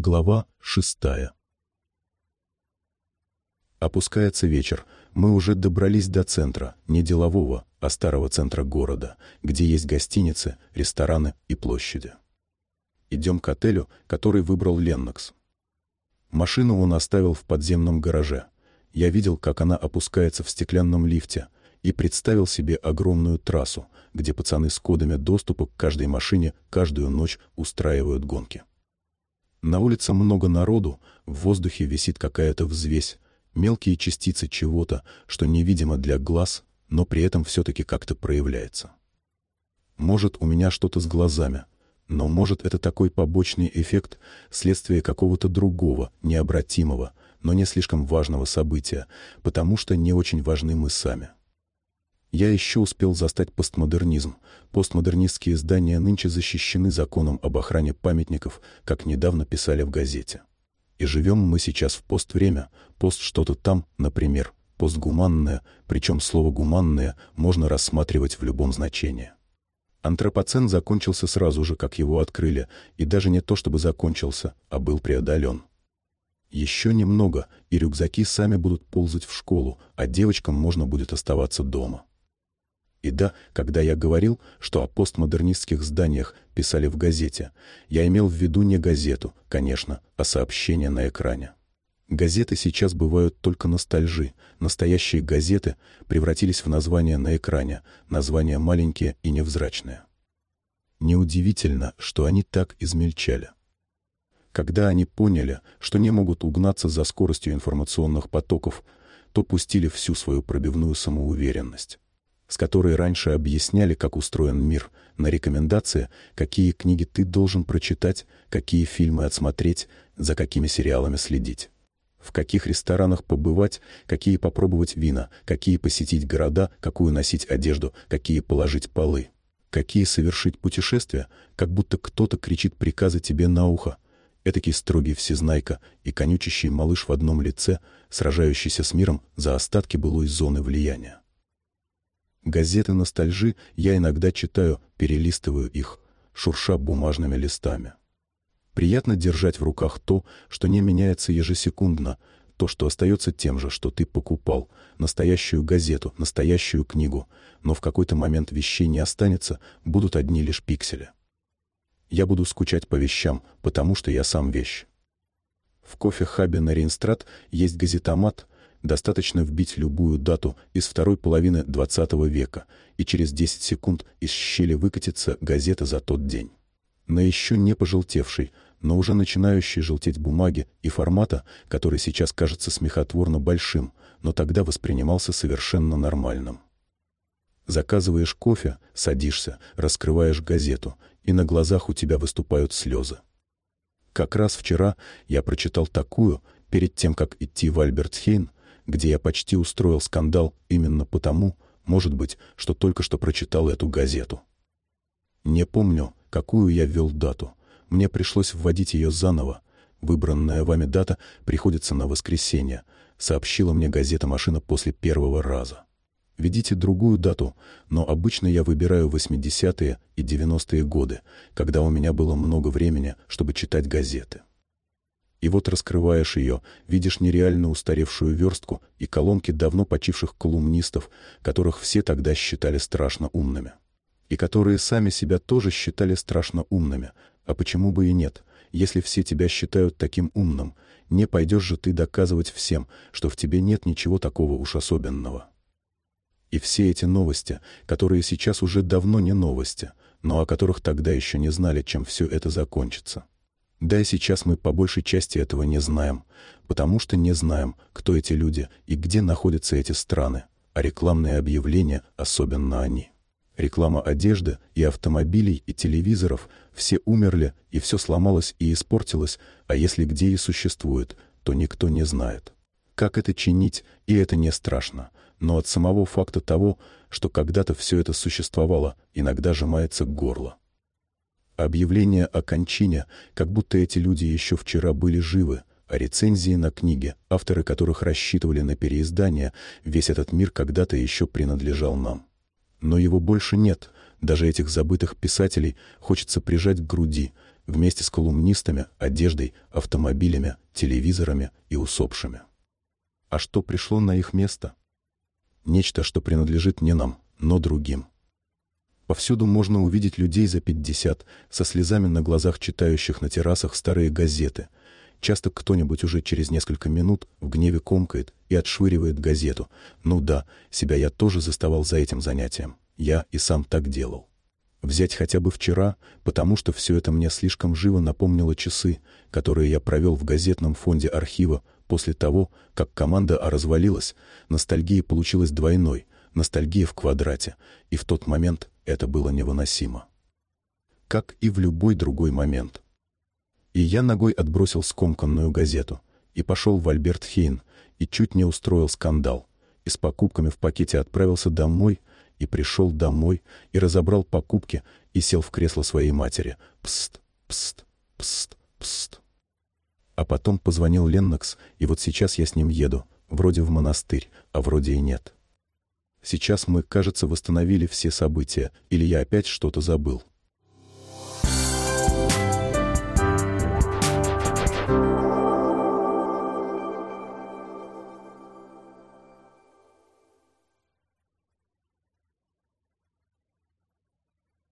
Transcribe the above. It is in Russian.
Глава шестая. Опускается вечер. Мы уже добрались до центра, не делового, а старого центра города, где есть гостиницы, рестораны и площади. Идем к отелю, который выбрал Леннокс. Машину он оставил в подземном гараже. Я видел, как она опускается в стеклянном лифте, и представил себе огромную трассу, где пацаны с кодами доступа к каждой машине каждую ночь устраивают гонки. На улице много народу, в воздухе висит какая-то взвесь, мелкие частицы чего-то, что невидимо для глаз, но при этом все-таки как-то проявляется. Может, у меня что-то с глазами, но может это такой побочный эффект, следствие какого-то другого, необратимого, но не слишком важного события, потому что не очень важны мы сами. Я еще успел застать постмодернизм. Постмодернистские здания нынче защищены законом об охране памятников, как недавно писали в газете. И живем мы сейчас в поствремя, пост что-то там, например, постгуманное, причем слово «гуманное» можно рассматривать в любом значении. Антропоцен закончился сразу же, как его открыли, и даже не то чтобы закончился, а был преодолен. Еще немного, и рюкзаки сами будут ползать в школу, а девочкам можно будет оставаться дома. И да, когда я говорил, что о постмодернистских зданиях писали в газете, я имел в виду не газету, конечно, а сообщение на экране. Газеты сейчас бывают только ностальжи. Настоящие газеты превратились в названия на экране, названия маленькие и невзрачные. Неудивительно, что они так измельчали. Когда они поняли, что не могут угнаться за скоростью информационных потоков, то пустили всю свою пробивную самоуверенность с которой раньше объясняли, как устроен мир, на рекомендации, какие книги ты должен прочитать, какие фильмы отсмотреть, за какими сериалами следить. В каких ресторанах побывать, какие попробовать вина, какие посетить города, какую носить одежду, какие положить полы. Какие совершить путешествия, как будто кто-то кричит приказы тебе на ухо. Этакий строгий всезнайка и конючащий малыш в одном лице, сражающийся с миром за остатки былой зоны влияния. Газеты ностальжи я иногда читаю, перелистываю их, шурша бумажными листами. Приятно держать в руках то, что не меняется ежесекундно, то, что остается тем же, что ты покупал, настоящую газету, настоящую книгу, но в какой-то момент вещей не останется, будут одни лишь пиксели. Я буду скучать по вещам, потому что я сам вещь. В кофе-хабе на Рейнстрат есть газетомат — Достаточно вбить любую дату из второй половины XX века, и через 10 секунд из щели выкатится газета за тот день. На еще не пожелтевшей, но уже начинающей желтеть бумаге и формата, который сейчас кажется смехотворно большим, но тогда воспринимался совершенно нормальным. Заказываешь кофе, садишься, раскрываешь газету, и на глазах у тебя выступают слезы. Как раз вчера я прочитал такую, перед тем, как идти в Альбертхейн, где я почти устроил скандал именно потому, может быть, что только что прочитал эту газету. Не помню, какую я ввел дату. Мне пришлось вводить ее заново. Выбранная вами дата приходится на воскресенье, сообщила мне газета «Машина» после первого раза. Введите другую дату, но обычно я выбираю 80-е и 90-е годы, когда у меня было много времени, чтобы читать газеты. И вот раскрываешь ее, видишь нереально устаревшую верстку и колонки давно почивших колумнистов, которых все тогда считали страшно умными. И которые сами себя тоже считали страшно умными. А почему бы и нет? Если все тебя считают таким умным, не пойдешь же ты доказывать всем, что в тебе нет ничего такого уж особенного. И все эти новости, которые сейчас уже давно не новости, но о которых тогда еще не знали, чем все это закончится. Да и сейчас мы по большей части этого не знаем, потому что не знаем, кто эти люди и где находятся эти страны, а рекламные объявления, особенно они. Реклама одежды и автомобилей и телевизоров все умерли, и все сломалось и испортилось, а если где и существует, то никто не знает. Как это чинить, и это не страшно, но от самого факта того, что когда-то все это существовало, иногда сжимается горло. Объявления о кончине, как будто эти люди еще вчера были живы, а рецензии на книги, авторы которых рассчитывали на переиздание, весь этот мир когда-то еще принадлежал нам. Но его больше нет, даже этих забытых писателей хочется прижать к груди, вместе с колумнистами, одеждой, автомобилями, телевизорами и усопшими. А что пришло на их место? Нечто, что принадлежит не нам, но другим. Повсюду можно увидеть людей за 50, со слезами на глазах читающих на террасах старые газеты. Часто кто-нибудь уже через несколько минут в гневе комкает и отшвыривает газету. Ну да, себя я тоже заставал за этим занятием. Я и сам так делал. Взять хотя бы вчера, потому что все это мне слишком живо напомнило часы, которые я провел в газетном фонде архива после того, как команда развалилась. Ностальгия получилась двойной, ностальгия в квадрате, и в тот момент это было невыносимо. Как и в любой другой момент. И я ногой отбросил скомканную газету и пошел в Альберт Хейн и чуть не устроил скандал. И с покупками в пакете отправился домой и пришел домой и разобрал покупки и сел в кресло своей матери. Пст, пст, пст, пст. А потом позвонил Леннокс, и вот сейчас я с ним еду, вроде в монастырь, а вроде и нет. Сейчас мы, кажется, восстановили все события, или я опять что-то забыл.